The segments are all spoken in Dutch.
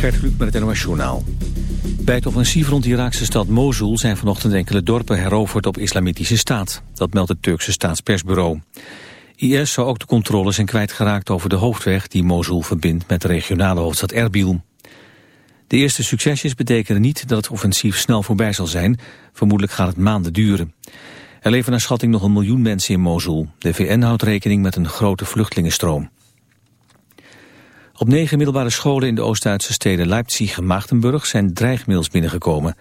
Gert met het NOS. Bij het offensief rond de Iraakse stad Mosul zijn vanochtend enkele dorpen heroverd op islamitische staat. Dat meldt het Turkse staatspersbureau. IS zou ook de controle zijn kwijtgeraakt over de hoofdweg die Mosul verbindt met de regionale hoofdstad Erbil. De eerste succesjes betekenen niet dat het offensief snel voorbij zal zijn. Vermoedelijk gaat het maanden duren. Er leven naar schatting nog een miljoen mensen in Mosul. De VN houdt rekening met een grote vluchtelingenstroom. Op negen middelbare scholen in de Oost-Duitse steden Leipzig en Maagdenburg zijn dreigmails binnengekomen.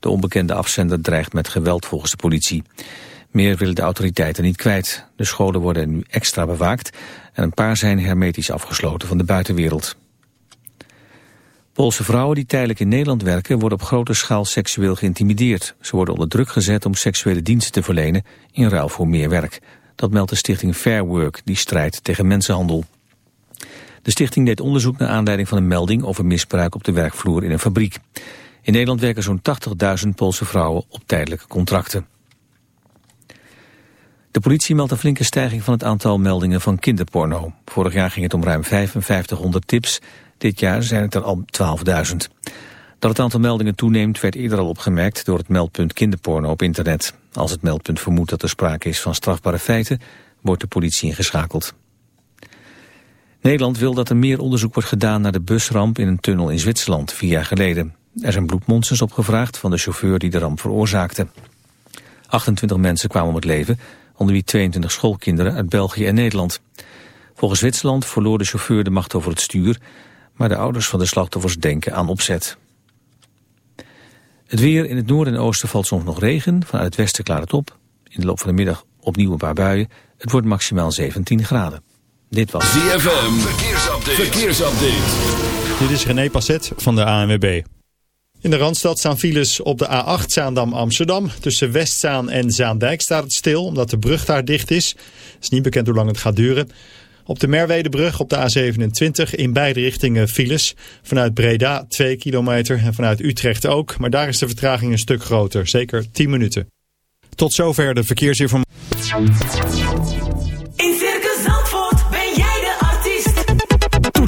De onbekende afzender dreigt met geweld volgens de politie. Meer willen de autoriteiten niet kwijt. De scholen worden nu extra bewaakt en een paar zijn hermetisch afgesloten van de buitenwereld. Poolse vrouwen die tijdelijk in Nederland werken worden op grote schaal seksueel geïntimideerd. Ze worden onder druk gezet om seksuele diensten te verlenen in ruil voor meer werk. Dat meldt de stichting Fair Work, die strijdt tegen mensenhandel. De stichting deed onderzoek naar aanleiding van een melding over misbruik op de werkvloer in een fabriek. In Nederland werken zo'n 80.000 Poolse vrouwen op tijdelijke contracten. De politie meldt een flinke stijging van het aantal meldingen van kinderporno. Vorig jaar ging het om ruim 5500 tips. Dit jaar zijn het er al 12.000. Dat het aantal meldingen toeneemt werd eerder al opgemerkt door het meldpunt kinderporno op internet. Als het meldpunt vermoedt dat er sprake is van strafbare feiten, wordt de politie ingeschakeld. Nederland wil dat er meer onderzoek wordt gedaan naar de busramp in een tunnel in Zwitserland vier jaar geleden. Er zijn bloedmonsters opgevraagd van de chauffeur die de ramp veroorzaakte. 28 mensen kwamen om het leven, onder wie 22 schoolkinderen uit België en Nederland. Volgens Zwitserland verloor de chauffeur de macht over het stuur, maar de ouders van de slachtoffers denken aan opzet. Het weer in het noorden en oosten valt soms nog regen, vanuit het westen klaart het op. In de loop van de middag opnieuw een paar buien. Het wordt maximaal 17 graden. Dit was ZFM, verkeersupdate. verkeersupdate. Dit is René Passet van de ANWB. In de Randstad staan files op de A8 Zaandam-Amsterdam. Tussen Westzaan en Zaandijk staat het stil, omdat de brug daar dicht is. Het is niet bekend hoe lang het gaat duren. Op de Merwedebrug op de A27 in beide richtingen files. Vanuit Breda 2 kilometer en vanuit Utrecht ook. Maar daar is de vertraging een stuk groter, zeker 10 minuten. Tot zover de verkeersinformatie.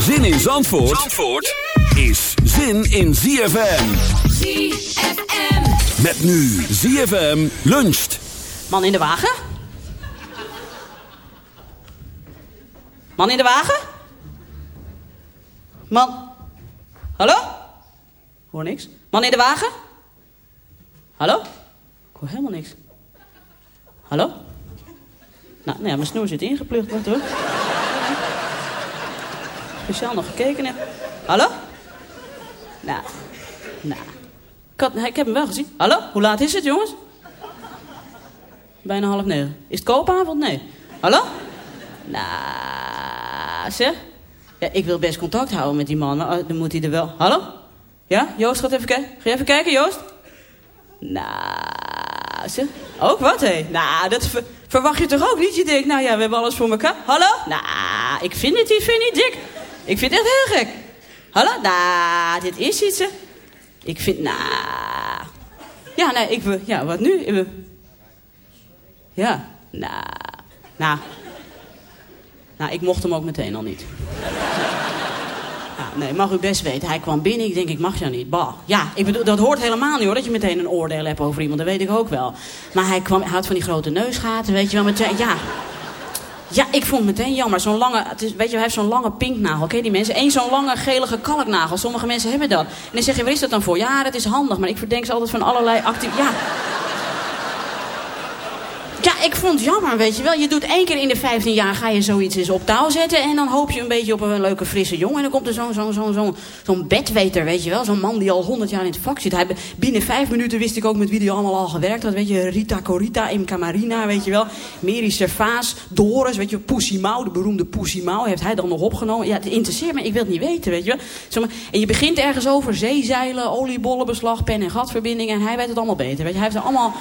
Zin in Zandvoort, Zandvoort is zin in ZFM. ZFM. Met nu ZFM luncht. Man in de wagen? Man in de wagen? Man. Hallo? Ik hoor niks. Man in de wagen? Hallo? Ik hoor helemaal niks. Hallo? Nou, nou ja, mijn snoer zit ingeplucht, wat hoor. Speciaal nog gekeken heb. Hallo? Nou, nou. Ik, ik heb hem wel gezien. Hallo? Hoe laat is het, jongens? Bijna half negen. Is het koopavond? Nee. Hallo? Nou, zeg. Ja, ik wil best contact houden met die man, maar oh, dan moet hij er wel... Hallo? Ja? Joost gaat even kijken. Ga je even kijken, Joost? Nou, zeg. Ook wat, hé? Nou, dat ver- verwacht je toch ook niet? Je denkt, nou ja, we hebben alles voor elkaar. Hallo? Nou, ik vind het ik vind niet dik. Ik vind het echt heel gek. Hallo? Nou, dit is iets? Ik vind, nou... Ja, nee, ik... Ja, wat nu? Ja, nou... Nou... Nou, ik mocht hem ook meteen al niet. Nee, mag u best weten. Hij kwam binnen. Ik denk, ik mag jou niet. Bah. Ja, ik bedoel, dat hoort helemaal niet hoor. Dat je meteen een oordeel hebt over iemand. Dat weet ik ook wel. Maar hij kwam, hij had van die grote neusgaten, weet je wel. Meteen, ja. Ja, ik vond het meteen jammer. Zo'n lange, het is, weet je, hij heeft zo'n lange pinknagel. Je die mensen? Eén zo'n lange gelige kalknagel. Sommige mensen hebben dat. En dan zeg je, waar is dat dan voor? Ja, dat is handig. Maar ik verdenk ze altijd van allerlei actief... Ja. Ik vond het jammer, weet je wel. Je doet één keer in de 15 jaar ga je zoiets eens op touw zetten... en dan hoop je een beetje op een leuke frisse jongen... en dan komt er zo'n zo'n zo'n zo'n bedweter, weet je wel. Zo'n man die al 100 jaar in het vak zit. Hij, binnen vijf minuten wist ik ook met wie die allemaal al gewerkt had. Weet je, Rita Corita, Imca Marina, weet je wel. Mary Servaas, Doris, weet je, Poesie Mau, de beroemde Poesie Mau... heeft hij dan nog opgenomen. Ja, het interesseert me, ik wil het niet weten, weet je en je begint ergens over zeezeilen, oliebollenbeslag, pen- en gatverbindingen... en hij weet het allemaal beter, weet je. Hij heeft er allemaal...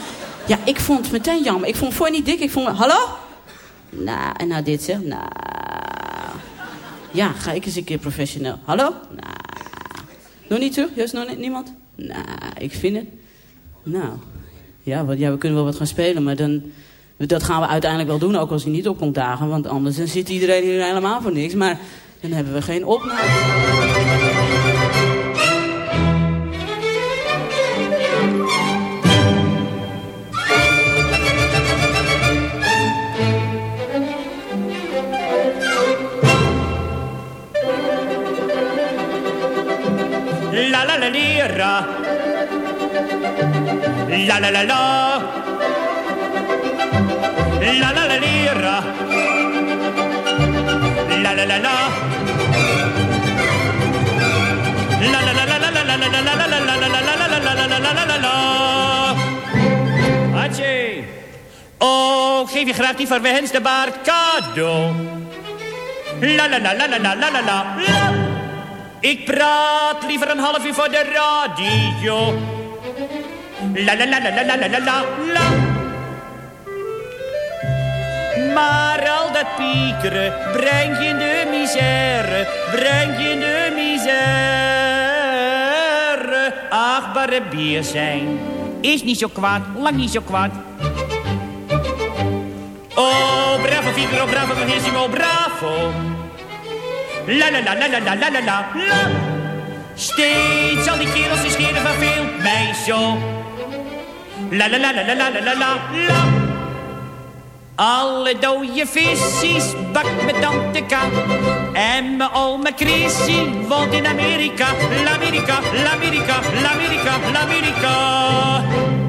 Ja, ik vond het meteen jammer. Ik vond, vond niet dik? Ik vond, hallo? Nou, en nou dit zeg. Nou. Ja, ga ik eens een keer professioneel. Hallo? Nou. Nog niet terug? Juist nog niemand? Nou, ik vind het. Nou. Ja, wat, ja, we kunnen wel wat gaan spelen, maar dan... Dat gaan we uiteindelijk wel doen, ook als hij niet op komt dagen. Want anders dan zit iedereen hier helemaal voor niks. Maar dan hebben we geen opname. La la. La la la la. La lira. La la la la. La la la la la la la la la la la la la la la. Oh, geef je graag die verwenste baard cadeau. La la la la la la la la la. Ik praat liever een half uur voor de radio. La la la la la la la la la. Maar al dat piekeren breng je in de misère, breng je in de misère. Achtbare bier zijn is niet zo kwaad, lang niet zo kwaad. Oh, bravo Figaro, bravo Bravissimo, bravo. La la la la la la la la la. Steeds al die kerels die scheren verveelt mij zo. La la la la la la la la la. Alle dode vissies bakt met tante K. En mijn oma Chrissy woont in Amerika. L'Amerika, l'Amerika, l'Amerika, l'Amerika.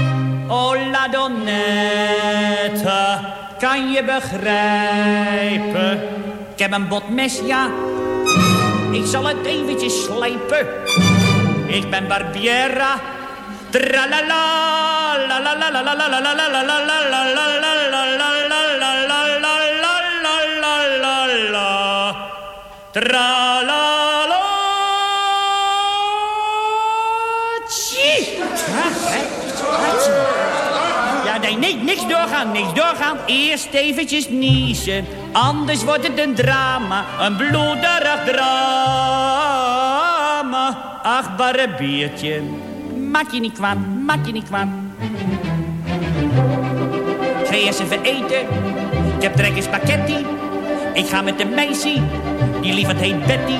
Oh la donnette, kan je begrijpen? Ik heb een botmes, ja. Ik zal het eventjes slijpen. Ik ben Barbiera. Tralala, la la la niks doorgaan, niks doorgaan. Eerst eventjes niezen, anders wordt het een drama. Een bloederig drama. Achtbare biertje, maak je niet kwaad, maak je niet kwaad. Ga eerst even eten, ik heb trek in spaghetti. Ik ga met een meisje, die lieverd heet Betty.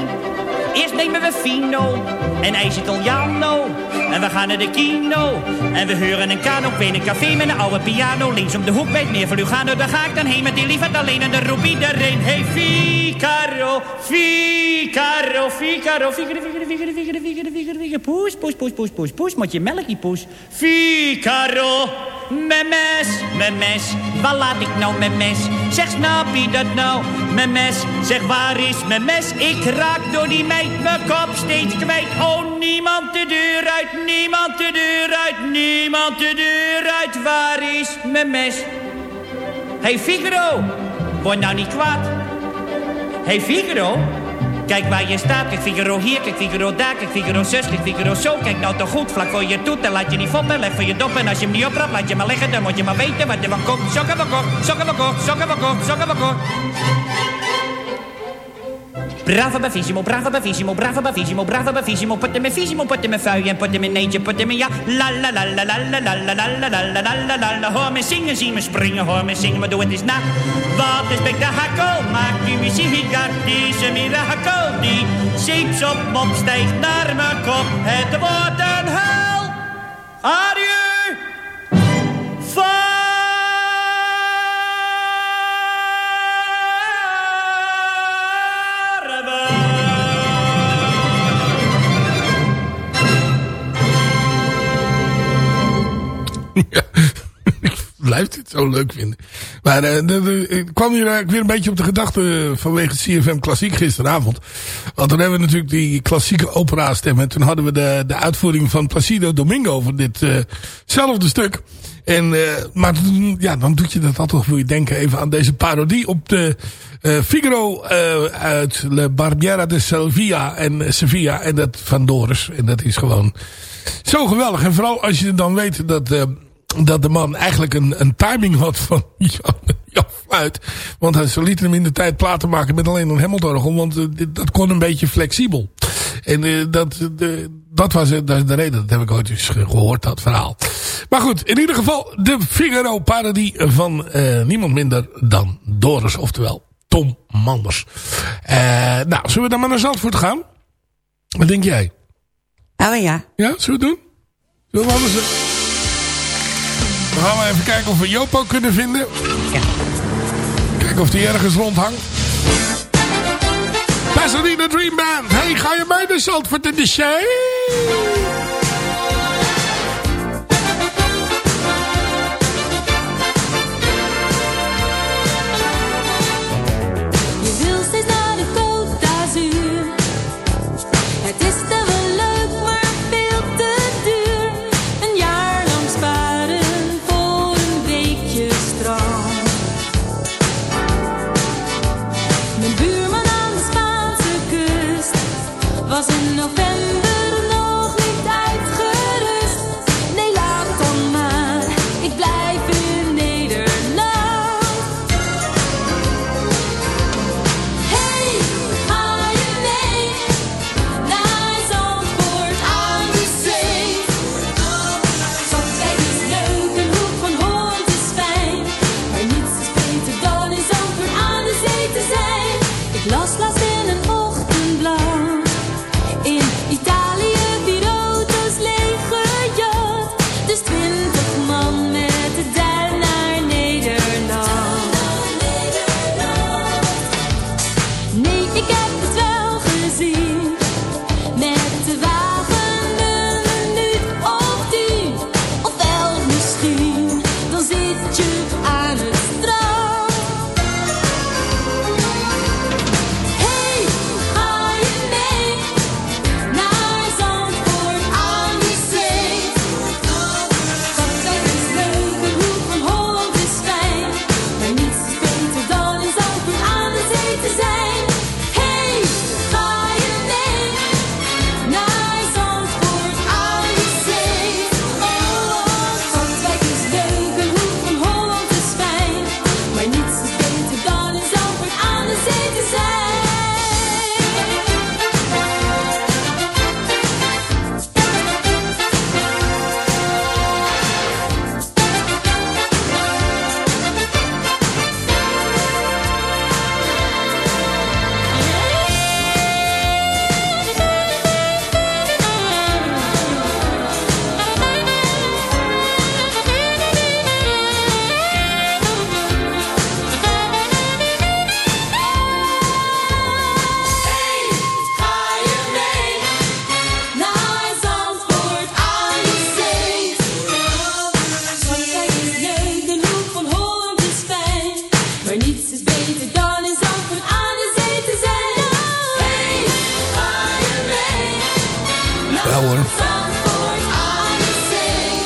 Eerst nemen we Fino en ijs Italiano. En we gaan naar de kino. En we huren een kano in een café met een oude piano. Links om de hoek bij het meer van Lugano. Daar ga ik dan heen met die liefheid alleen. En de roep iedereen. Hey Figaro, Figaro, Figaro, Figaro, Figaro, Figaro, Figaro, Figaro, Figaro. Poes, poes, poes, poes, poes, poes. Moet je melkje poes. Figaro, mijn mes, mijn mes. Waar laat ik nou mijn mes? Zeg, snap je dat nou? Mijn mes, zeg, waar is mijn mes? Ik raak door die meid mijn kop steeds kwijt. Oh, niemand de deur uit, niemand de deur uit, niemand de deur uit. Waar is mijn mes? Hey Figaro, word nou niet kwaad. Hey Figaro, kijk waar je staat. Kijk Figaro hier, kijk Figaro daar, kijk Figaro zus, kijk Figaro zo. Kijk nou toch goed, vlak voor je toet en laat je niet foppen. Leg voor je dop en als je hem niet oprapt, laat je maar liggen. Dan moet je maar weten wat er van komt. Sokken we kort, sokken we kort, sokken sokken. Bravo bravissimo, bravo bravissimo, bravo bravissimo, bravo bravissimo. Put hem in visimo, put hem in fui en put hem in eentje, put hem in ja. La la la la la la la la la la la la la la la Hoor me zingen, zie me springen, hoor me zingen, maar doe het eens na. Wat is spektakel, maakt u muziek, is een mirakel. Die zeeps op mop stijgt naar mijn kop, het wordt een hel. Adieu, ja, yeah. Blijf dit zo leuk vinden. Maar eh, de- ik kwam hier eigenlijk weer een beetje op de gedachte vanwege het CFM Klassiek gisteravond. Want dan hebben we natuurlijk die klassieke opera stem. En toen hadden we de, de uitvoering van Placido Domingo voor ditzelfde stuk. En, eh, maar ja, dan doet je dat altijd wil je denken even aan deze parodie op de eh, Figaro eh, uit Le Barbiera de Sevilla en eh, Sevilla en dat van Doris. En dat is gewoon zo geweldig. En vooral als je dan weet dat, eh, dat de man eigenlijk een, een timing had van Jan, Jan Fluit. Want hij ze lieten hem in de tijd platen maken met alleen een Hemmeldorgel. Want eh, dat kon een beetje flexibel. En eh, dat, de, dat was eh, dat is de reden. Dat heb ik ooit eens gehoord, dat verhaal. Maar goed, in ieder geval de Figaro-parodie van eh, niemand minder dan Doris. Oftewel Tom Manders. Eh, nou, zullen we dan maar naar Zandvoort gaan? Wat denk jij? Oh ja. Ja, zullen we het doen? Zullen we anders... We gaan maar even kijken of we Jopo kunnen vinden. Ja. Kijken of die ergens rondhangt. Pasadena Dream Band. Hey, ga je mee naar Zandvoort in de show? Hoor.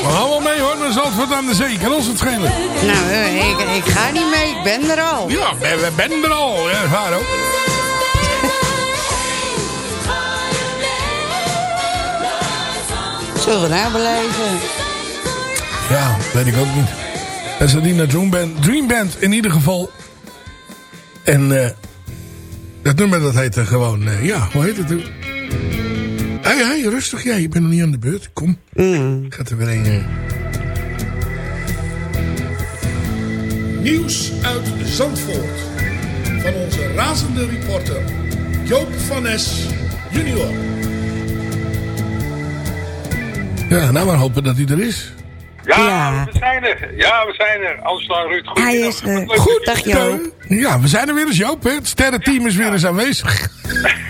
Maar allemaal mee hoor, naar Zandvoort aan de zee. Kan ons het schelen. Nou, eh, ik, ik ga niet mee. Ik ben er al. Ja, we, we ben er al. Ja, waar ook. Zullen we nou beleven? Ja, weet ik ook niet. Dream Band. Dream Band in ieder geval. En eh dat nummer dat heet er gewoon... eh, ja, hoe heet het? Hé, hey, hey, rustig. Ja, je bent nog niet aan de beurt. Kom. Gaat er weer een... eh. Nieuws uit Zandvoort. Van onze razende reporter Joop van Nes junior. Ja, nou maar hopen dat hij er is. Ja, we zijn er. Ja, we zijn er. Anslaan Ruud, goed. Hij is er. Goed, dag je- Joop. Ja, we zijn er weer eens Joop. Hè? Het sterrenteam is weer eens aanwezig.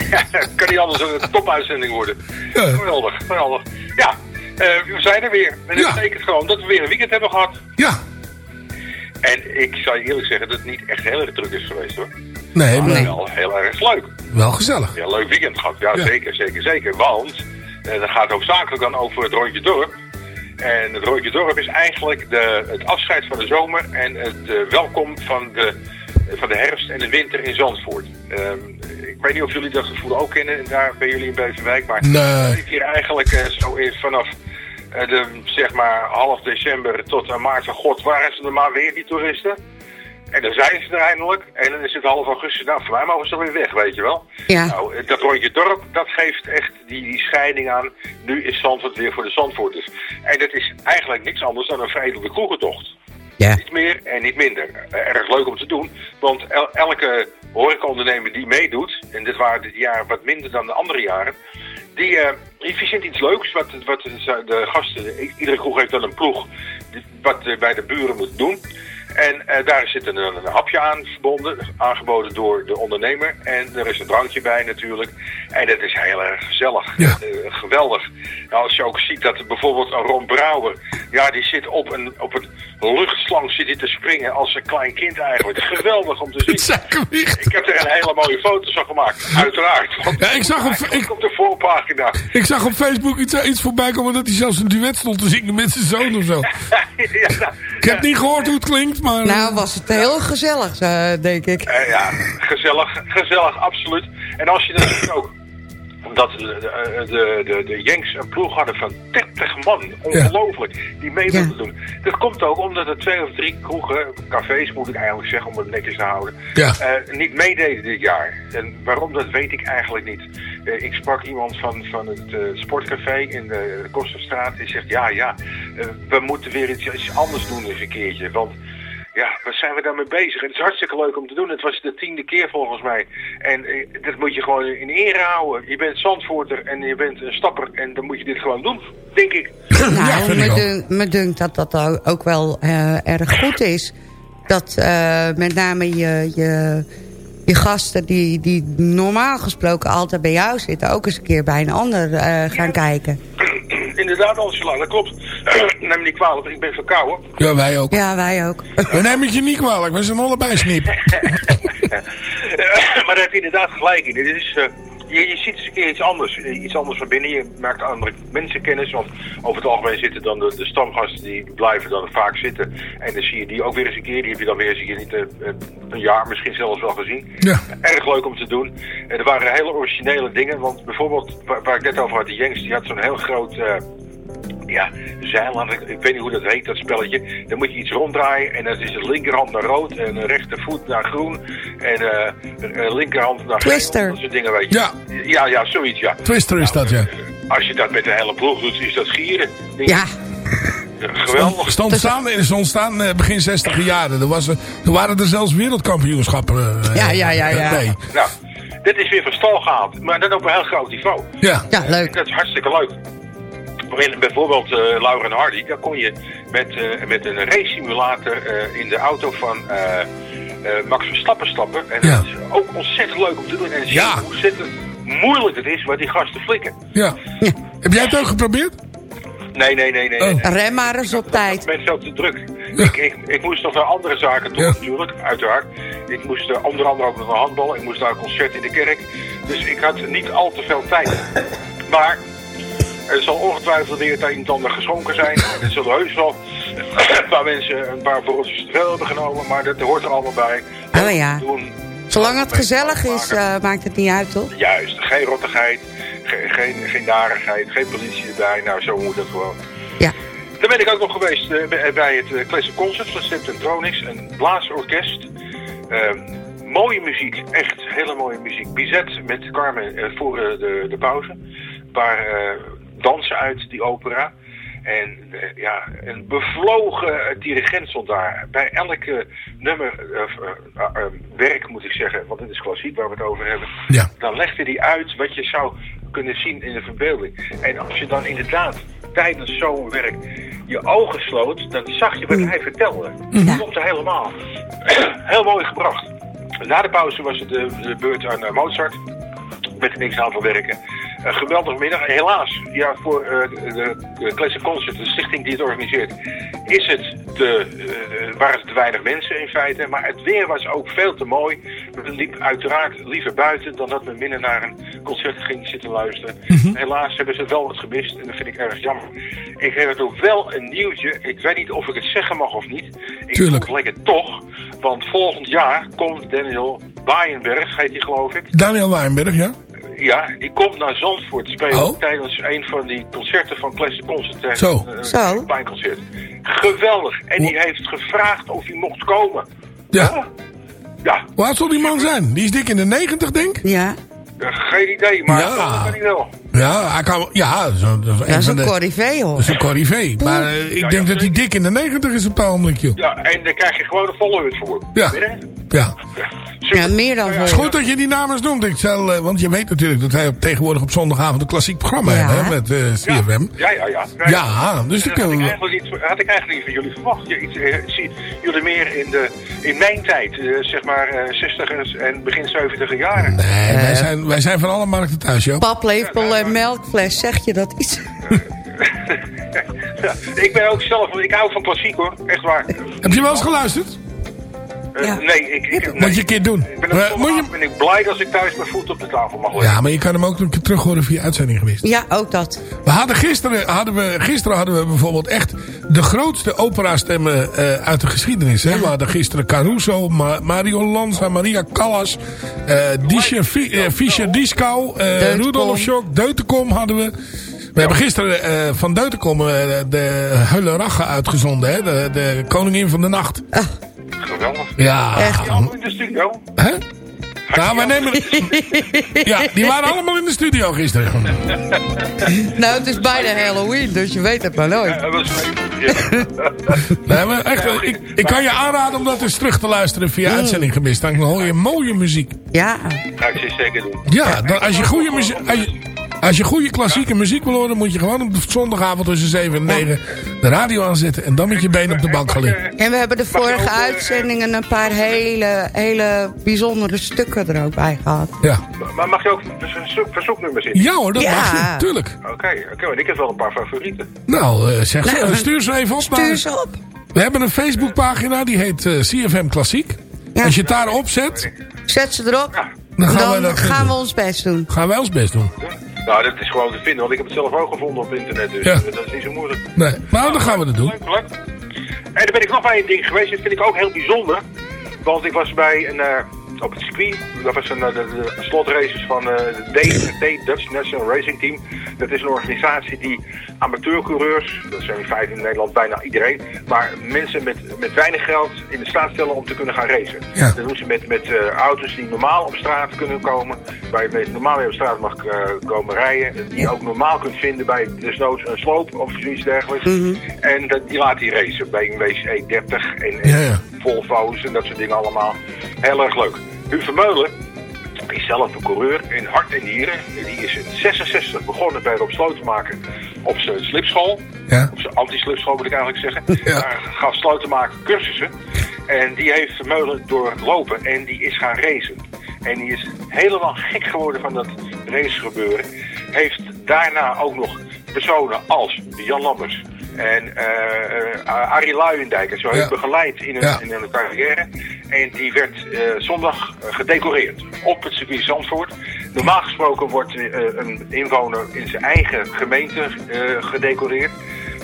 kan niet anders een topuitzending worden. Ja. Geweldig, geweldig. Ja, eh, we zijn er weer. En dat betekent gewoon dat we weer een weekend hebben gehad. Ja. En ik zou je eerlijk zeggen dat het niet echt heel erg druk is geweest hoor. Nee, maar wel heel erg leuk. wel gezellig. Ja, leuk weekend gehad. Ja, Ja. zeker, zeker, zeker. Want eh dat gaat hoofdzakelijk dan over het rondje dorp. En het rondje dorp is eigenlijk de, het afscheid van de zomer en het eh, welkom van de, van de herfst en de winter in Zandvoort. Ehm, ik weet niet of jullie dat gevoel ook kennen, daar bij jullie in Beverwijk. Maar Nee. het is hier eigenlijk eh, zo is vanaf eh, de, zeg maar half december tot aan maart van god, waar is er maar weer die toeristen? En dan zijn ze er eindelijk. En dan is het half augustus. Nou, voor mij mogen ze weer weg, weet je wel. Ja. Nou, dat rondje dorp, dat geeft echt die, die scheiding aan. Nu is Zandvoort weer voor de Zandvoorters. En dat is eigenlijk niks anders dan een vrijdelijke kroegentocht. Ja. Niet meer en niet minder. Eh, erg leuk om te doen. Want el- elke horecaondernemer die meedoet... en dit waren dit jaar wat minder dan de andere jaren... die, eh, die verzint iets leuks. Wat, wat de, de gasten... Iedere kroeg heeft dan een ploeg... wat eh, bij de buren moet doen. En eh, daar zit een, een hapje aan verbonden, aangeboden door de ondernemer. En er is een drankje bij natuurlijk. En dat is heel erg gezellig. Ja. Eh, geweldig. Nou, als je ook ziet dat bijvoorbeeld een Ron Brouwer... Ja, die zit op een, op een luchtslang zit hij te springen als een klein kind eigenlijk. Geweldig om te zien. Ik heb er een hele mooie foto's van gemaakt, uiteraard. Want Ja, ik zag op- ik- op de voorpagina. Ik zag op Facebook iets, iets voorbij komen dat hij zelfs een duet stond te zingen met zijn zoon of zo. ja, nou, Ik heb niet gehoord hoe het klinkt, maar... Nou, was het heel gezellig, eh, denk ik. Eh, ja, gezellig, gezellig, absoluut. En als je dan ziet ook dat de, de, de, de, Yanks een ploeg hadden van 30 man, ongelooflijk, die mee wilden Ja. doen. Dat komt ook omdat er twee of drie kroegen, cafés moet ik eigenlijk zeggen, om het netjes te houden, Ja. eh, niet meededen dit jaar. En waarom, dat weet ik eigenlijk niet. Eh, ik sprak iemand van, van het eh, sportcafé in de Kosterstraat, die zegt, ja, ja, eh, we moeten weer iets, iets anders doen eens een keertje, want... Ja, waar zijn we daarmee bezig? Het is hartstikke leuk om te doen. Het was de tiende keer volgens mij. En eh, dat moet je gewoon in ere houden. Je bent zandvoorter en je bent een stapper. En dan moet je dit gewoon doen, denk ik. Nou, me, ook. dun- me dunkt dat dat ook- ook wel eh, erg goed is. Dat eh, met name je, je, je gasten die, die normaal gesproken altijd bij jou zitten... ook eens een keer bij een ander eh, gaan kijken. Inderdaad, Angela, dat klopt. Neem me niet kwalijk, ik ben verkouden. Ja, wij ook. Ja, wij ook. We nemen het je niet kwalijk, we zijn allebei snip. maar daar heb je inderdaad gelijk in. Het is, eh, je, je ziet eens een keer iets anders. Eh, Iets anders van binnen. Je maakt andere mensen kennis. Want over het algemeen zitten dan de, de stamgasten die blijven dan vaak zitten. En dan zie je die ook weer eens een keer. Die heb je dan weer eens een keer niet eh, eh, een jaar misschien zelfs wel gezien. Ja. Erg leuk om te doen. En er waren hele originele dingen. Want bijvoorbeeld, waar, waar ik net over had, die Jenks, die had zo'n heel groot... ja, zeilen, ik, ik weet niet hoe dat heet, dat spelletje. Dan moet je iets ronddraaien en dan is de linkerhand naar rood en de rechtervoet naar groen. En eh, eh, linkerhand naar geel. Twister. Dat soort dingen, weet je. Ja. Ja, ja, zoiets, ja. Twister is dat, ja. Als je dat met de hele ploeg doet, is dat gieren. Ja. Geweldig. Stond ontstaan, is ontstaan eh, begin 60 jaren. Er, was, er waren er zelfs wereldkampioenschappen. eh, Ja, ja, ja, ja. Nee. Nou, dit is weer van stal gehaald, maar dan op een heel groot niveau. Ja. ja leuk. Dat is hartstikke leuk. Bijvoorbeeld eh Laura en Hardy, daar kon je met, eh, met een race simulator eh, in de auto van eh, eh, Max Verstappen stappen. En Ja. dat is ook ontzettend leuk om te doen. En zie je Ja. hoe ontzettend moeilijk het is wat die gasten flikken. ja. Heb jij het ook geprobeerd? Nee, nee, nee, nee. Oh. nee. Rem maar eens op tijd. mensen ook te druk. Ik, ik, ik moest nog naar andere zaken toe, Ja. natuurlijk, uiteraard. Ik moest onder andere ook nog naar handbal. Ik moest naar een concert in de kerk. Dus ik had niet al te veel tijd. Maar Er zal ongetwijfeld weer het een en ander geschonken zijn. En er zullen heus wel een paar mensen een paar borreltjes te veel hebben genomen. Maar dat hoort er allemaal bij. Oh ja. Doen, Zolang het gezellig is, eh, maakt het niet uit, toch? Juist, geen rottigheid, ge- geen, geen narigheid, geen politie erbij. Nou, zo moet dat gewoon. Ja. Dan ben ik ook nog geweest eh, bij- het uh, Classic Concert van Septentronix, een blaasorkest. Ehm, mooie muziek, echt hele mooie muziek. Bizet met Carmen eh, voor eh, de, de pauze. Een paar eh, dansen uit die opera. En eh, ja, een bevlogen eh, dirigent stond daar. Bij elke nummer, eh, werk moet ik zeggen, want dit is klassiek waar we het over hebben. Ja. Dan legde hij uit wat je zou kunnen zien in de verbeelding. En als je dan inderdaad tijdens zo'n werk je ogen sloot, dan zag je wat hij vertelde. Dat klopte helemaal. Heel mooi gebracht. Na de pauze was het de, de beurt aan Mozart. Met een x-aantal werken. Een geweldige middag. Helaas, ja, voor eh, de, de Classic Concert, de stichting die het organiseert, is het te, eh, waren het te weinig mensen in feite. Maar het weer was ook veel te mooi. Men liep uiteraard liever buiten dan dat men binnen naar een concert ging zitten luisteren. Helaas hebben ze wel wat gemist en dat vind ik erg jammer. Ik heb nog wel een nieuwtje. Ik weet niet of ik het zeggen mag of niet. Ik Tuurlijk. doe het lekker toch. Want volgend jaar komt Daniel Baaienberg, heet hij geloof ik. Daniel Weinberg, ja? Ja, die komt naar Zandvoort spelen Oh. tijdens een van die concerten van Classic Concert. eh, Zo. eh, Zo. Een pijnconcert. Geweldig. En die heeft gevraagd of hij mocht komen. Ja. Ja, Hoe oud zal die man zijn? Die is dik in de 90, denk ik. Ja, eh, geen idee, maar Ja. dat kan hij wel. Ja, hij kan, ja zo, dat is dat een is corrivee, Dat hoor. is een corrivee. Maar eh, ik Ja, denk ja, dat hij dik in de 90 is op het ogenblik, joh. Ja, en daar krijg je gewoon een volle hut voor. Ja. Ja. Ja, meer dan Het is goed dat je die namen eens noemt. Ik zal, eh, want je weet natuurlijk dat wij op, tegenwoordig op zondagavond een klassiek programma Ja. hebben. Hè, met eh, CFM. Ja, ja, ja. Ja, dus dan dat had kunnen ik, we... eigenlijk niet, had ik eigenlijk niet van jullie verwacht. Je, iets, eh, zie, jullie meer in, de, in mijn tijd, zeg maar eh 60 en begin 70 jaren. Nee, wij, zijn, wij zijn van alle markten thuis, joh. Paplepel en melkfles, zeg je dat iets? Ja, ik ben ook zelf, ik hou van klassiek hoor, echt waar. Heb je wel eens geluisterd? Eh, Ja. Nee, ik, ik, nee. Moet je een keer doen. Ik ben, Eh, ook moet je... ben ik blij als ik thuis mijn voet op de tafel mag leggen. Ja, maar je kan hem ook een keer terug horen via uitzending geweest. Ja, ook dat. We hadden gisteren, hadden we, gisteren hadden we bijvoorbeeld echt de grootste operastemmen eh uit de geschiedenis. Hè? We hadden gisteren Caruso, Ma- Mario Lanza, Maria Callas, Fischer Dieskau, eh Deutenkom. Rudolf Schock, Deutenkom hadden we. We hebben gisteren eh, van Deutenkom de Hulle uitgezonden, hè? De, de koningin van de nacht. Geweldig. Ja. Echt. Ja, in de studio. Hè? Nou, wij nemen... Ja, die waren allemaal in de studio gisteren. Nou, het is bijna Halloween, dus je weet het maar nooit. Ja, dat was leuk. Nee, maar echt, ik, ik kan je aanraden om dat eens terug te luisteren via uitzending gemist. Dan hoor je mooie muziek. Ja, Ga ik ze zeker doen. Ja, dan, als, je goede muziek, als, je, goede klassieke muziek wil horen... moet je gewoon op zondagavond tussen 7 en 9 de radio aanzetten... en dan met je benen op de bank gaan liggen. en we hebben de vorige uitzendingen een paar hele, hele bijzondere stukken er ook bij gehad. Ja, Maar mag je ook verzoek- verzoeknummers in? ja hoor, dat Ja. mag je, tuurlijk. Oké, oké, want ik heb wel een paar favorieten. Nou, eh, zeg, Nou, eh, stuur ze even op. Stuur ze op. We hebben een Facebookpagina, die heet eh, CFM Klassiek. Ja. Als je het daar opzet, Zet ze erop. Ja. dan gaan, Dan we, gaan we ons best doen. gaan wij ons best doen. Nou, dat is gewoon te vinden, want ik heb het zelf ook gevonden op internet, dus Ja. eh, dat is niet zo moeilijk. Nee, maar dan gaan we dat doen. Leuk, leuk. En dan ben ik nog bij een ding geweest, dat vind ik ook heel bijzonder. Want ik was bij een, eh, op het circuit, dat was een, eh, de, de slotraces van eh, de DNT, Dutch National Racing Team. Dat is een organisatie die amateurcoureurs, dat zijn in feite in Nederland bijna iedereen, maar mensen met, met weinig geld in de staat stellen om te kunnen gaan racen. Ja. Dat doen ze met, met eh, auto's die normaal op straat kunnen komen, waar je normaal mee op straat mag komen rijden, die je ook normaal kunt vinden bij desnoods een sloop of zoiets dergelijks. En dat, die laat hij racen, BMW's E30 en, en Ja, ja. Volvo's en dat soort dingen allemaal. Heel erg leuk. Huub Vermeulen is zelf een coureur in hart en nieren. Die is in 66 begonnen bij Rob Slotenmaker op zijn slipschool. Ja. Op zijn anti-slipschool moet ik eigenlijk zeggen. Ja. Daar gaf Slotenmaker cursussen. En die heeft Vermeulen doorlopen en die is gaan racen. En die is helemaal gek geworden van dat race gebeuren. Heeft daarna ook nog personen als Jan Lammers en eh eh, Arie Luijendijk en zo heeft Ja. begeleid in een, Ja. in een carrière. En die werd eh, zondag gedecoreerd op het circuit Zandvoort. Normaal gesproken wordt eh, een inwoner in zijn eigen gemeente eh, gedecoreerd.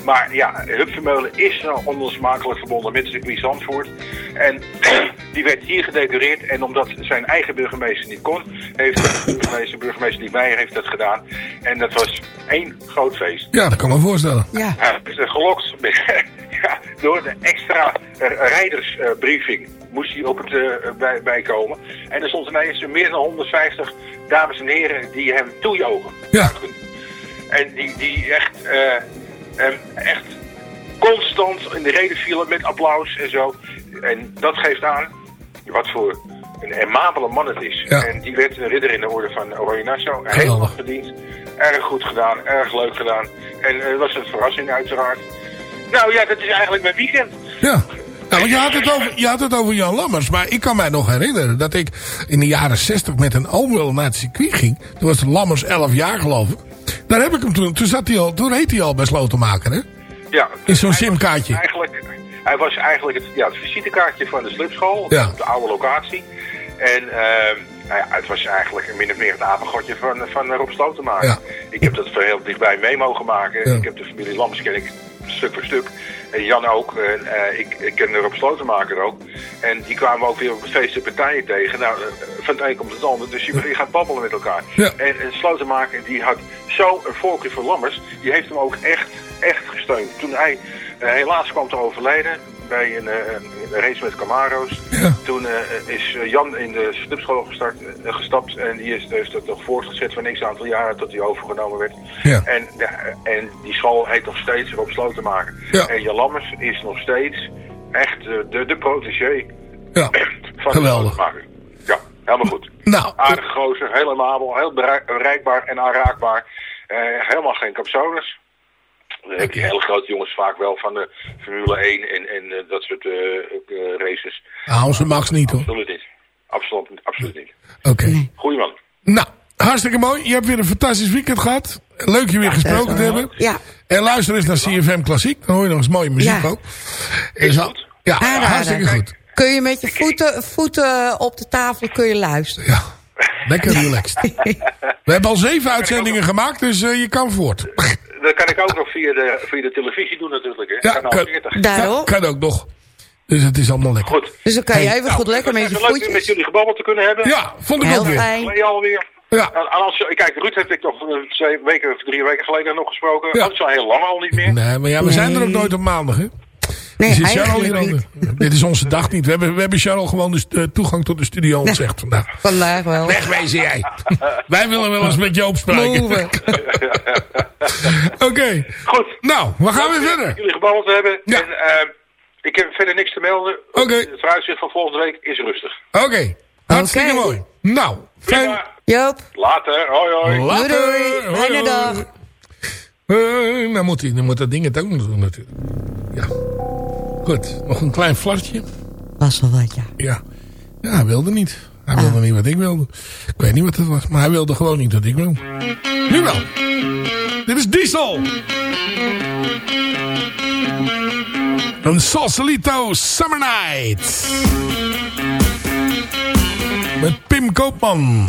Maar ja, Hupvermeulen is nou onlosmakelijk verbonden met circuit Zandvoort. En die werd hier gedecoreerd. En omdat zijn eigen burgemeester niet kon, heeft de burgemeester, burgemeester die Meijer heeft dat gedaan. En dat was één groot feest. Ja, dat kan ik me voorstellen. Ja. Is er gelokt ja, door de extra eh, rijdersbriefing. moest hij op het eh, bij, bijkomen. En er stond ineens meer dan 150 dames en heren die hem toejogen. Ja. En die, die echt, eh, hem echt constant in de reden vielen met applaus en zo. En dat geeft aan wat voor een aimabele man het is. Ja. En die werd een ridder in de orde van Oranje Nassau. Heel verdiend. Erg goed gedaan. Erg leuk gedaan. En het was een verrassing uiteraard. Nou ja, dat is eigenlijk mijn weekend. Ja. Nou, want je had, het over, je had het over Jan Lammers. Maar ik kan mij nog herinneren dat ik in de jaren 60 met een oom naar het circuit ging. Toen was Lammers 11 jaar geloof ik. Daar heb ik hem toen. Toen, zat hij al, toen reed hij al bij Slotenmaker, hè? Ja, In zo'n simkaartje. Eigenlijk, hij was eigenlijk het, ja, het visitekaartje van de slipschool, Ja. op de oude locatie. En ehm, nou ja, het was eigenlijk min of meer het apengodje van, van Rob Slotenmaker. Ja. Ik heb dat van heel dichtbij mee mogen maken. Ja. Ik heb de familie ik stuk voor stuk. En Jan ook. En, eh, ik, ik ken Rob Slotenmaker ook. En die kwamen ook weer op het feest de partijen tegen. Nou, eh, van het een komt het ander. Dus je, je gaat babbelen met elkaar. Ja. En, en Slotenmaker die had zo een voorkeur voor Lammers. Die heeft hem ook echt, echt gesteund. Toen hij eh, helaas kwam te overlijden bij een, eh, een race met Camaro's. Ja. Toen eh, is Jan in de slipschool gestart, gestapt. En die is, heeft het nog voortgezet voor niks aantal jaren tot hij overgenomen werd. Ja. En, en die school heet nog steeds Rob Slotenmaker. Ja. En Jan Lammers is nog steeds echt de, de, protégé Ja. van Geweldig. de Slotenmaker. Ja, helemaal goed. Nou, Aardige gozer, heel amabel, heel berei- bereikbaar en aanraakbaar. Eh, helemaal geen capsones. Dan heb je hele grote jongens vaak wel van de Formule 1 en, en eh, dat soort eh, races. nou, onze Max niet hoor. Absoluut niet. Absoluut, absoluut niet. Oké. Goeie man. Nou, hartstikke mooi. Je hebt weer een fantastisch weekend gehad. Leuk je weer gesproken te hebben. Ja. En luister eens naar CFM Klassiek. Dan hoor je nog eens mooie muziek Ja. ook. Is goed. Ja, hartstikke goed. Kun je met je voeten, voeten op de tafel kun je luisteren. Ja, lekker relaxed. We hebben al zeven uitzendingen gemaakt, dus eh, je kan voort. Dat kan ik ook nog via de, via de televisie doen natuurlijk. Hè? Ja, kan- 40. Daarom. Kan ook nog. Dus het is allemaal lekker. Goed. Dus dan kan Hey. even goed lekker met je Het was leuk weer met voetjes. jullie gebabbeld te kunnen hebben. Ja, vond ik Heel ook weer. fijn. Alweer. Ja. En als, kijk, Ruud heb ik nog eh, twee weken of drie weken geleden nog gesproken. Ja. Dat is al heel lang al niet meer. Nee, maar ja, we zijn er ook nooit op maandag, hè? Nee, Zit Charles hier eigenlijk al- niet. Dit is onze dag niet. We hebben, we hebben Charles gewoon de st- toegang tot de studio ontzegd vandaag. Vandaag wel. Wegwezen jij. Wij willen wel eens met Joop spreken. Oké. Goed. Nou, we gaan weer verder. dat Jullie gebabbeld hebben. Ja. En, eh, ik heb verder niks te melden. Oké. Het vooruitzicht van volgende week is rustig. Oké. Hartstikke Oké. mooi. Nou, fijn. Joop, Later. Hoi hoi. Later. doei doei. Hoi, Fijne hoi. dag. Eh, dan, moet hij, dan moet dat ding het ook nog doen natuurlijk. Ja. Goed, nog een klein flartje. Was wel wat, ja. Ja. Ja, hij wilde niet. Hij wilde niet wat ik wilde. Ik weet niet wat het was, maar hij wilde gewoon niet wat ik wilde. Nu wel. Dit is Diesel. Een Sausalito Summer Night. Met Pim Koopman.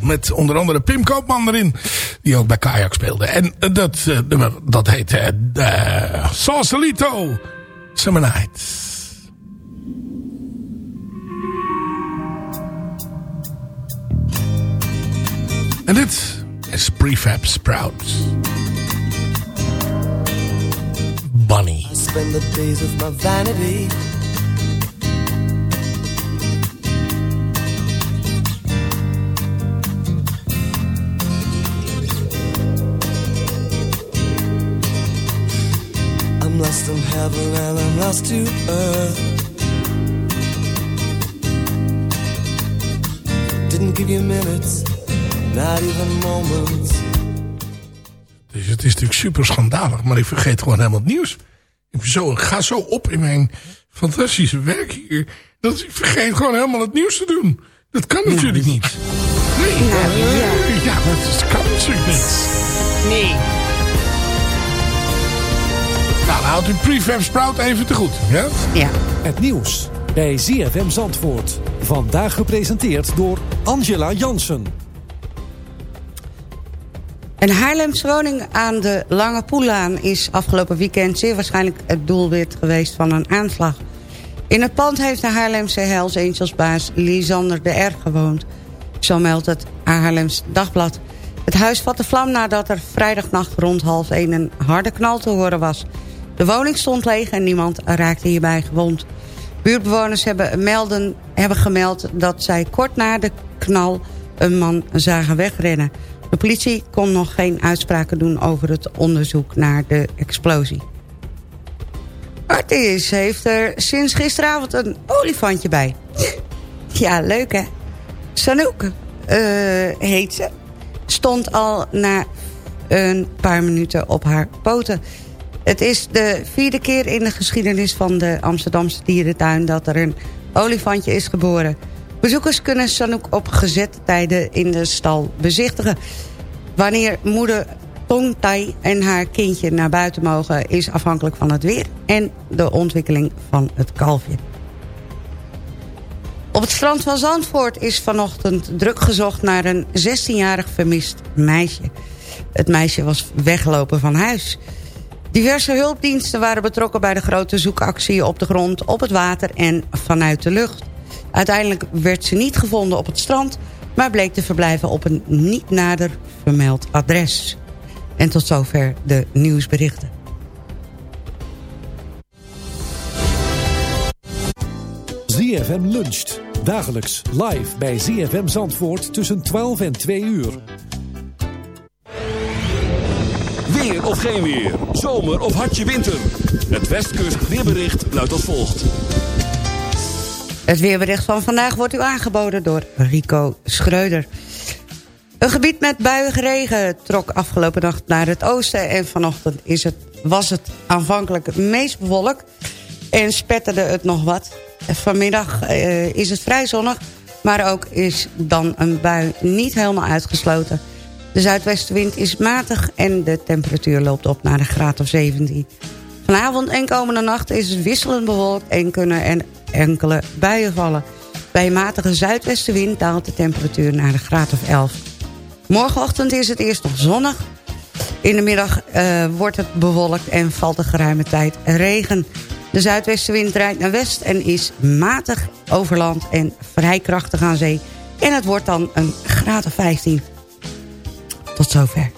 Met onder andere Pim Koopman erin. Die ook bij Kajak speelde. En eh, dat, eh, nummer, dat heet eh uh, Sausalito Summer Night. En dit is Prefab Sprouts. Bunny. Spend the days with my vanity. Lost in heaven and I'm lost to earth. Didn't give you minutes, not even moments. Dus het is natuurlijk super schandalig, maar ik vergeet gewoon helemaal het nieuws. Ik, ben zo, ga zo op in mijn fantastische werk hier, dat ik vergeet gewoon helemaal het nieuws te doen. Dat kan natuurlijk niet. Nee, eh, ja, dat kan natuurlijk niet. Nee. Nou, dan houdt u Prefab Sprout even te goed. Ja? Ja. Het nieuws bij ZFM Zandvoort. Vandaag gepresenteerd door Angela Jansen. Een Haarlemse woning aan de Lange Poelaan is afgelopen weekend zeer waarschijnlijk het doelwit geweest van een aanslag. In het pand heeft de Haarlemse Hells Angels baas Lisander de R gewoond. Zo meldt het Haarlems Dagblad. Het huis vatte vlam nadat er vrijdagnacht rond half één een harde knal te horen was. De woning stond leeg en niemand raakte hierbij gewond. Buurtbewoners hebben, melden, hebben gemeld dat zij kort na de knal een man zagen wegrennen. De politie kon nog geen uitspraken doen over het onderzoek naar de explosie. Artis heeft er sinds gisteravond een olifantje bij. Ja, leuk hè? Sanook eh, heet ze. Stond al na een paar minuten op haar poten. Het is de vierde keer in de geschiedenis van de Amsterdamse dierentuin... dat er een olifantje is geboren. Bezoekers kunnen Sanook op gezette tijden in de stal bezichtigen. Wanneer moeder Tongtai en haar kindje naar buiten mogen... is afhankelijk van het weer en de ontwikkeling van het kalfje. Op het strand van Zandvoort is vanochtend druk gezocht... naar een 16-jarig vermist meisje. Het meisje was weggelopen van huis. Diverse hulpdiensten waren betrokken bij de grote zoekactie... op de grond, op het water en vanuit de lucht. Uiteindelijk werd ze niet gevonden op het strand... maar bleek te verblijven op een niet nader vermeld adres. En tot zover de nieuwsberichten. ZFM luncht. Dagelijks live bij ZFM Zandvoort tussen 12 en 2 uur. Of geen weer. Zomer of hartje winter. Het Westkust weerbericht luidt als volgt. Het weerbericht van vandaag wordt u aangeboden door Rico Schreuder. Een gebied met buiige regen trok afgelopen nacht naar het oosten... en vanochtend is het, was het aanvankelijk het meest bewolkt en spetterde het nog wat. Vanmiddag eh, is het vrij zonnig, maar ook is dan een bui niet helemaal uitgesloten. De zuidwestenwind is matig en de temperatuur loopt op naar een graad of 17. Vanavond en komende nacht is het wisselend bewolkt en kunnen er enkele buien vallen. Bij een matige zuidwestenwind daalt de temperatuur naar een graad of 11. Morgenochtend is het eerst nog zonnig. In de middag eh, wordt het bewolkt en valt er geruime tijd regen. De zuidwestenwind draait naar west en is matig over land en vrij krachtig aan zee. En het wordt dan een graad of 15. Tot zover.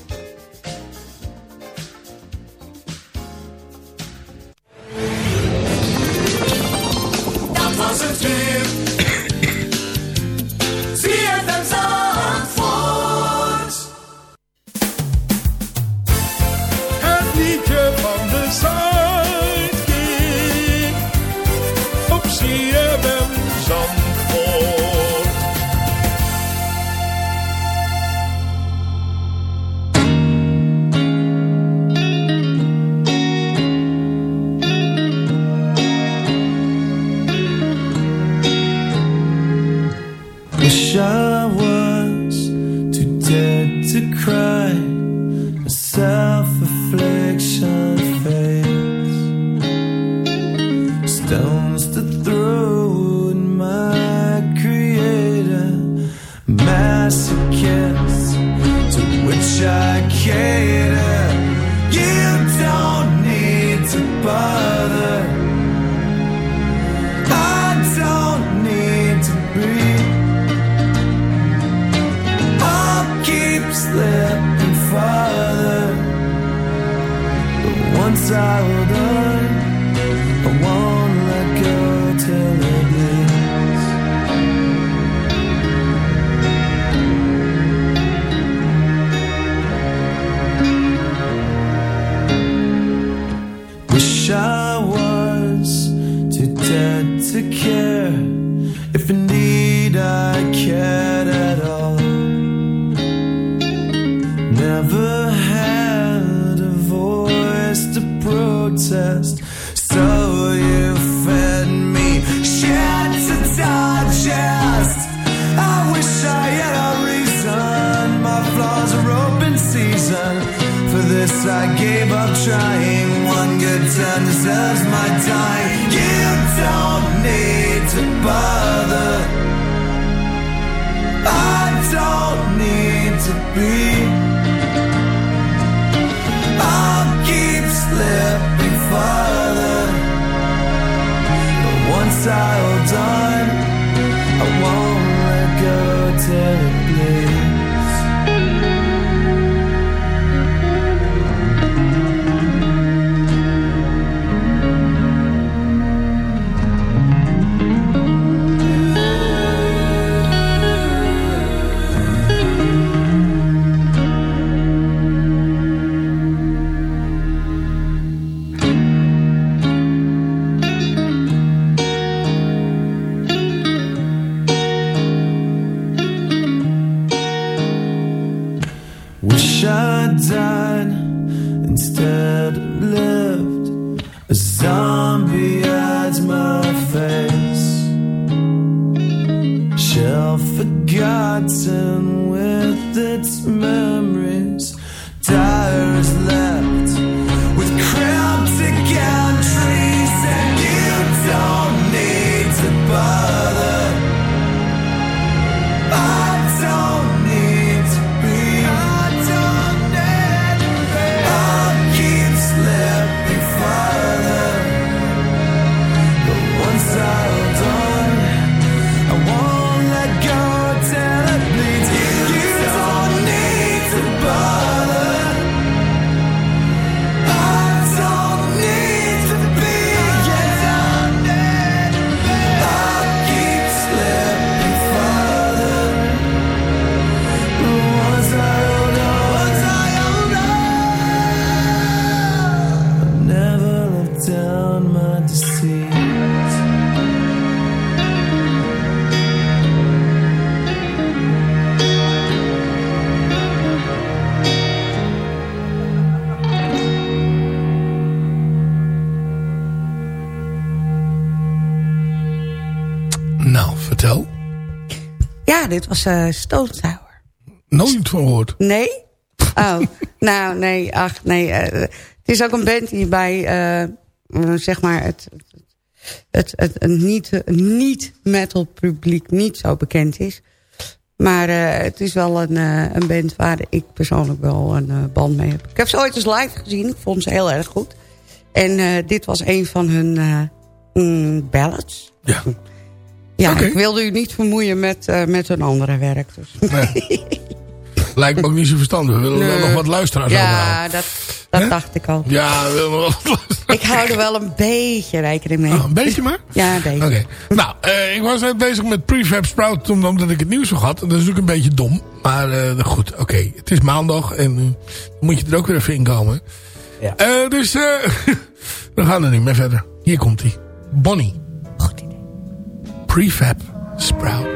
Dit was Stone Sour. Nooit van gehoord. Nee? Oh, nou nee, ach nee. eh, het is ook een band die bij, eh, zeg maar, het, het, het, het niet, niet metal publiek niet zo bekend is. Maar het is wel een, een band waar ik persoonlijk wel een band mee heb. Ik heb ze ooit eens live gezien. Ik vond ze heel erg goed. En dit was een van hun mm, ballads. Ja. Ja, ik wilde u niet vermoeien met, eh, met hun andere werk. Dus. Lijkt me ook niet zo verstandig. We willen wel Nee. nog wat luisteraars Ja, overhouden. dat, dat dacht ik al. Ja, we willen nog wat luisteraars. Ik hou er wel een beetje rekening mee. Oh, een beetje maar? Ja, een beetje. Oké. Nou, eh, ik was net bezig met Prefab Sprout toen- omdat ik het nieuws nog had. En dat is ook een beetje dom. Maar eh, goed, oké. Het is maandag en moet je er ook weer even in komen. Ja. Eh, dus eh, we gaan er niet meer verder. Hier komt hij. Bonnie. Prefab Sprout.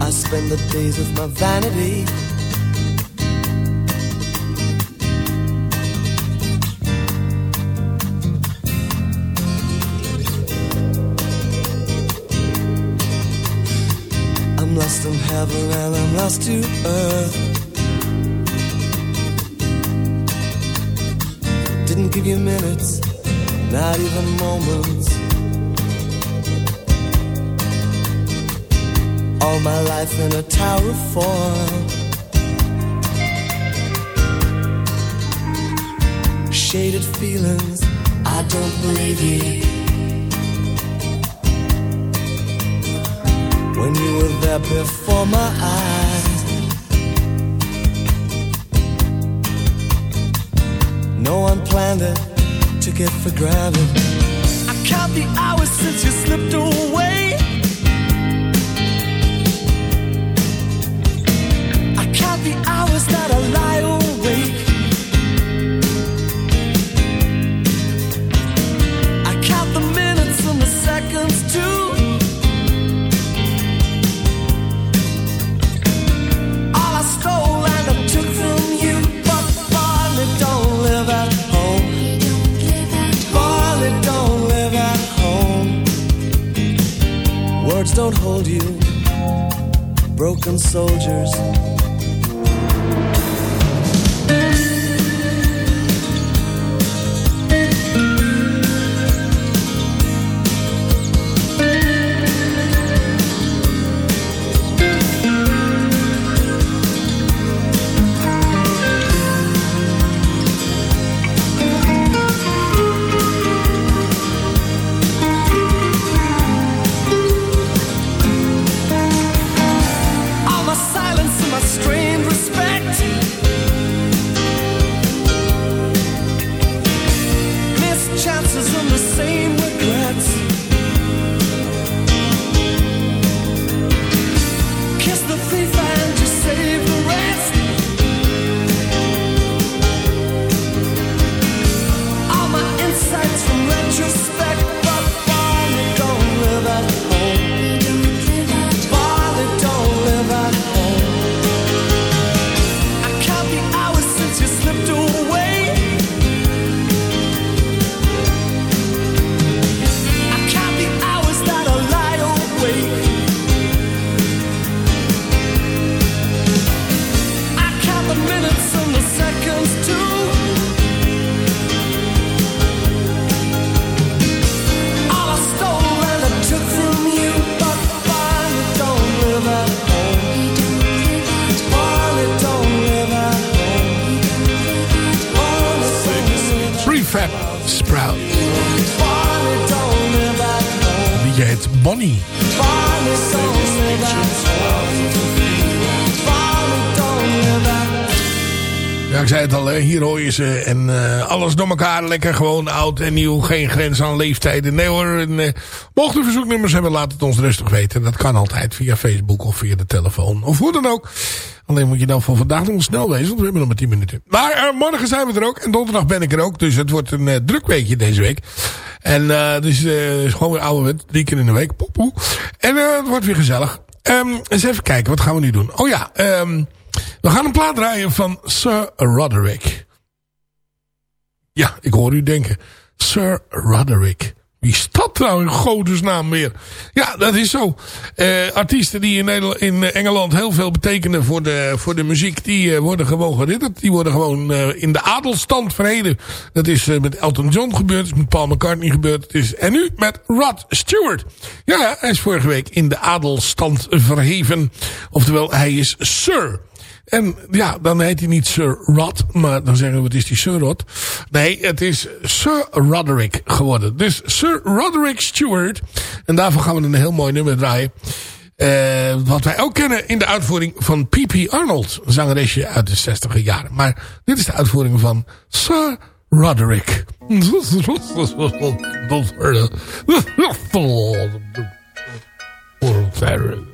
I spend the days with my vanity. Even moments. All my life in a tower of foil. Shaded feelings, I don't believe you. when you were there before my eyes. No one planned it, took it for granted. I count the hours since you slipped away. I count the hours that I lie. Broken soldiers. Alles door elkaar, lekker gewoon oud en nieuw. Geen grens aan leeftijden. Nee hoor, en, eh, mocht u verzoeknummers hebben, laat het ons rustig weten. Dat kan altijd via Facebook of via de telefoon. Of hoe dan ook. Alleen moet je dan van vandaag nog snel wezen, want we hebben nog maar 10 minuten. Maar eh, morgen zijn we er ook. En donderdag ben ik er ook. Dus het wordt een eh, druk weekje deze week. En dus is gewoon weer ouderwet. Drie keer in de week. Poepoe. En het wordt weer gezellig. Ehm, eens even kijken, wat gaan we nu doen? Oh ja, ehm, we gaan een plaat draaien van Sir Roderick. Ja, ik hoor u denken. Sir Roderick. Wie is dat nou in godesnaam weer? Ja, dat is zo. Eh, artiesten die in, Nederland, in Engeland heel veel betekenen voor de, voor de muziek... die eh, worden gewoon geridderd. Die worden gewoon eh, in de adelstand verheden. Dat is eh, met Elton John gebeurd. Dat is met Paul McCartney gebeurd. Is, en nu met Rod Stewart. Ja, hij is vorige week in de adelstand verheven. Oftewel, hij is Sir... En ja, dan heet hij niet Sir Rod, maar dan zeggen we het is die Sir Rod. Nee, het is Sir Roderick geworden. Dus Sir Roderick Stewart. En daarvoor gaan we een heel mooi nummer draaien. Eh, wat wij ook kennen in de uitvoering van P.P. Arnold. Zangeresje uit de 60 jaren. Maar dit is de uitvoering van Sir Roderick.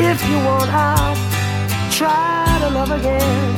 If you want, I'll try to love again.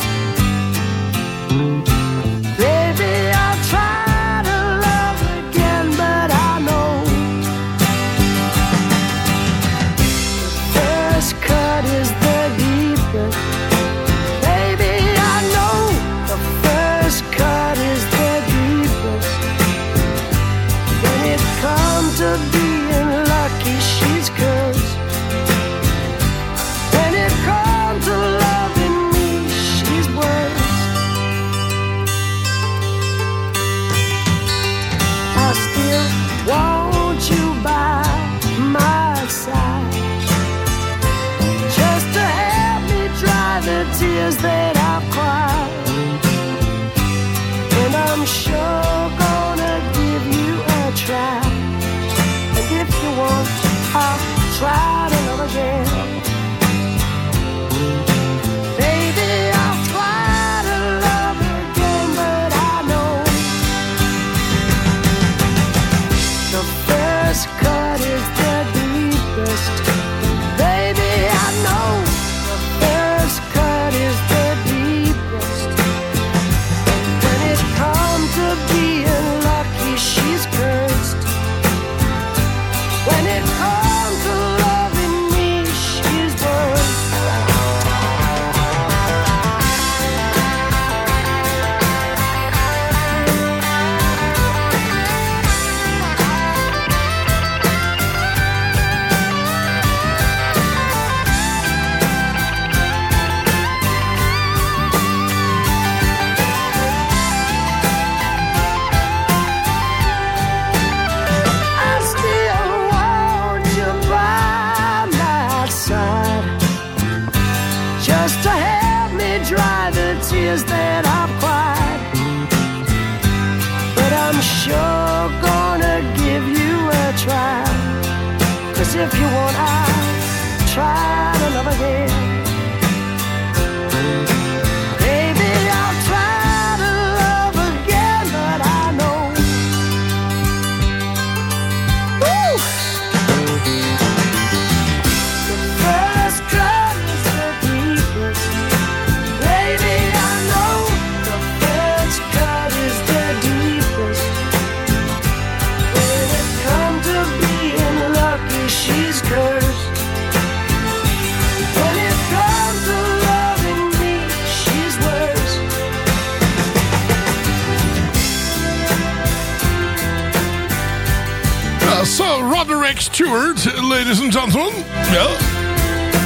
Ladies and gentlemen. Ja.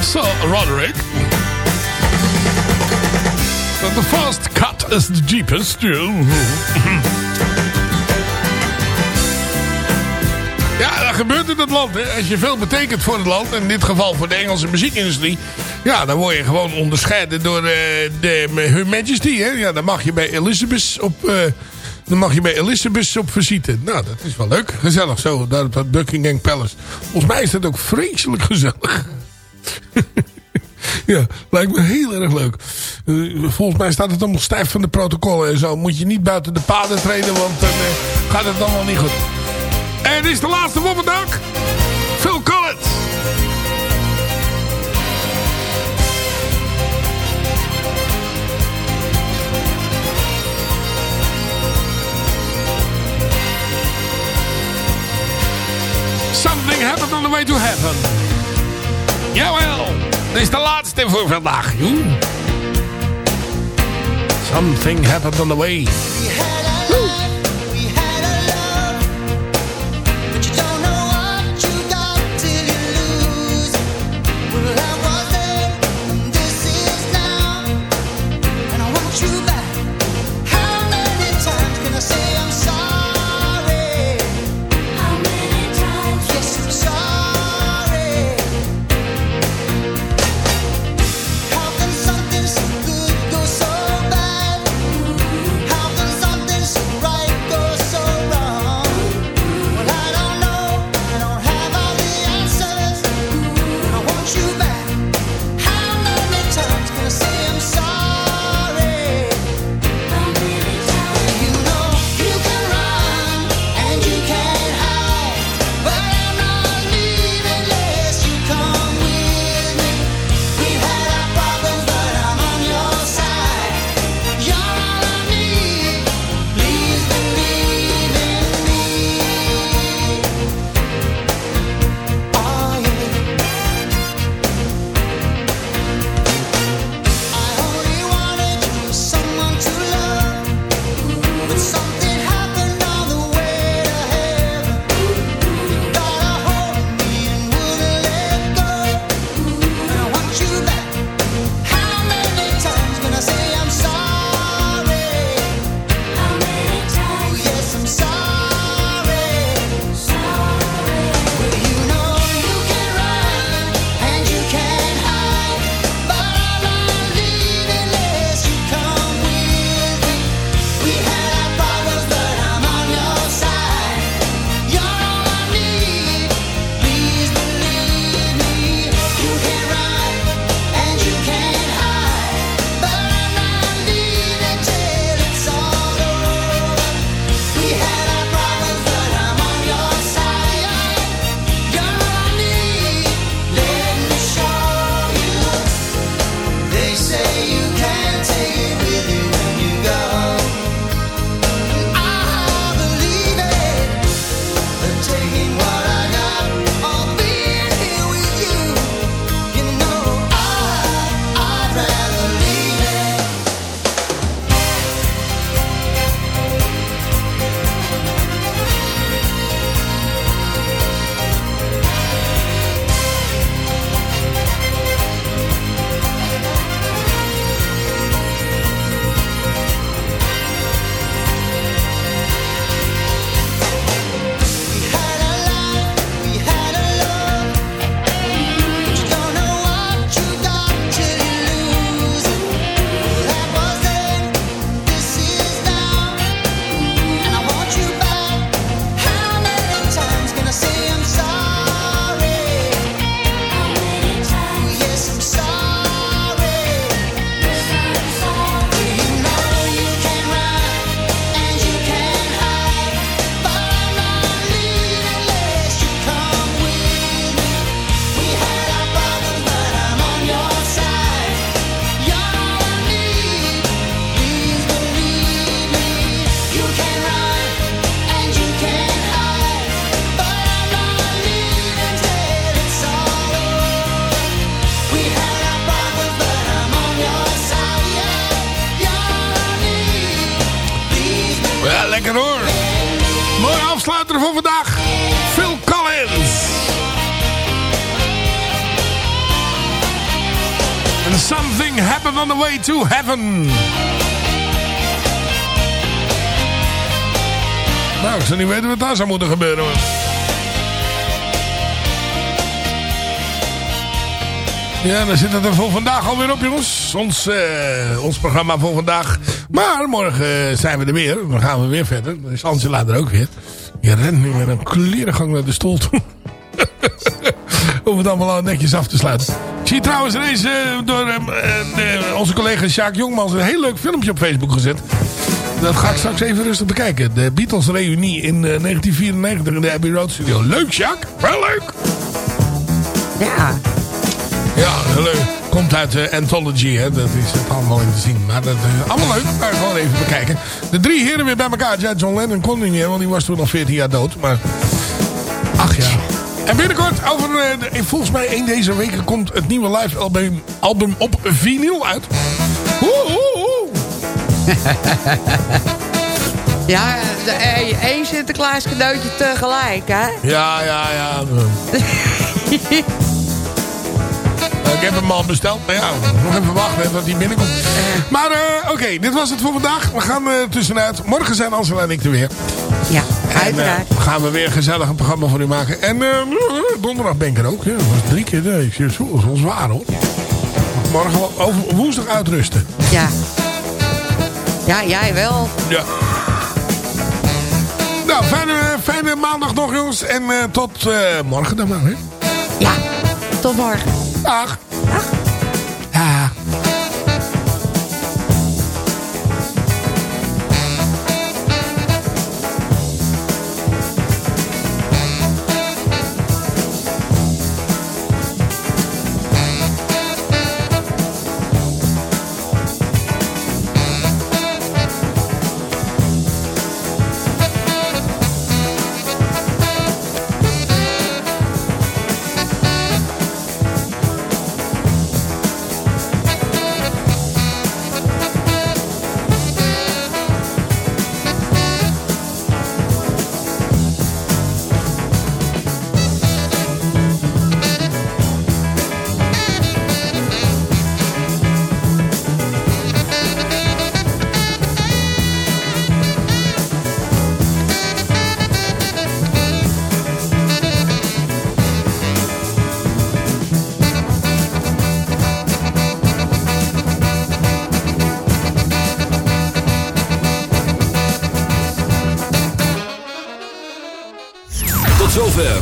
Sir Roderick. But the first cut is the deepest. Ja, dat gebeurt in het land. Hè. Als je veel betekent voor het land, en in dit geval voor de Engelse muziekindustrie... ja, dan word je gewoon onderscheiden door eh, de, Her Majesty. Hè. Ja, dan mag je bij Elizabeth op... eh, dan mag je bij Elizabeth op visite. Nou, dat is wel leuk. Gezellig zo, daar op dat Buckingham Palace. Volgens mij is dat ook vreselijk gezellig. ja, lijkt me heel erg leuk. Eh, volgens mij staat het allemaal stijf van de protocollen en zo. Moet je niet buiten de paden treden, want dan eh, gaat het allemaal niet goed. En dit is de laatste voor Something happened on the way to heaven. Jawel, dit is de laatste voor vandaag. Joe. Something happened on the way. The way to heaven. Nou, ik niet weten wat daar zou moeten gebeuren. Ja, dan zit het er voor vandaag alweer op, jongens. Ons, eh, ons programma voor vandaag. Maar morgen eh, zijn we er weer. Dan gaan we weer verder. Dan is Angela er ook weer. Je rent nu met een klerengang naar de stoel toe. Om het allemaal netjes af te sluiten. Zie trouwens ineens eh, door eh, eh, onze collega Sjaak Jongmans een heel leuk filmpje op Facebook gezet. Dat ga ik straks even rustig bekijken. De Beatles reunie in eh, 1994 in de Abbey Road Studio. Leuk, Sjaak? Wel leuk. Ja. Ja, heel leuk. Komt uit de Anthology, hè. dat is het allemaal in te zien. Maar dat is allemaal leuk, maar gewoon even bekijken. De drie heren weer bij elkaar. Ja, John Lennon kon niet meer, want die was toen al 14 jaar dood. Maar. En binnenkort, over, eh, de- volgens mij één deze weken, komt het nieuwe live album, album op vinyl uit. Ja, eh, één Sinterklaas cadeautje tegelijk, hè? Ja, ja, ja. Nou, ik heb hem al besteld, maar ja, nog even wachten hè, tot hij binnenkomt. Maar eh, oké, dit was het voor vandaag. We gaan eh, tussenuit. Morgen zijn Ansel en ik er weer. Ja, uiteraard. eh, gaan we weer gezellig een programma voor u maken. En eh, donderdag ben ik er ook. Ja, dat was drie keer. Dat is wel zwaar hoor. Morgen over, woensdag uitrusten. Ja. Ja, jij wel. Ja. Nou, fijne, fijne maandag nog jongens. En eh, tot morgen dan maar. Hè? Ja, tot morgen. Dag.